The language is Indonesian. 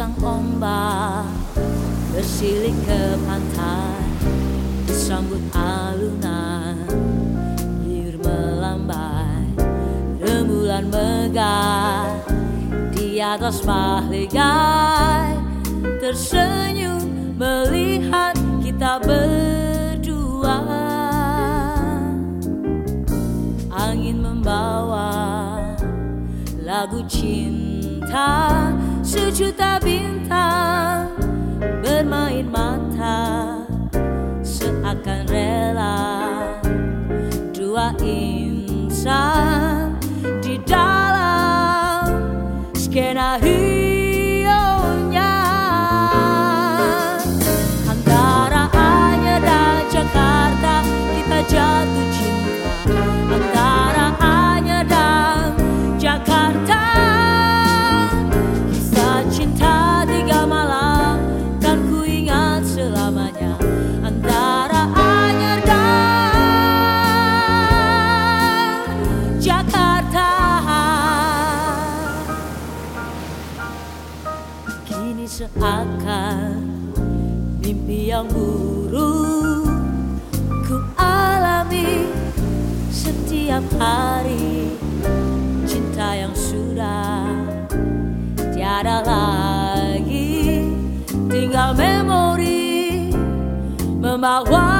sang ombak bersilik ke pantai disambut alunan liur melambai rembulan megah di atas mahligai. Tersenyum melihat kita berdua. Angin membawa lagu cinta sejuta time. Kini seakan mimpi yang buruk ku alami setiap hari. Cinta yang sudah tiada lagi. Tinggal memori membawa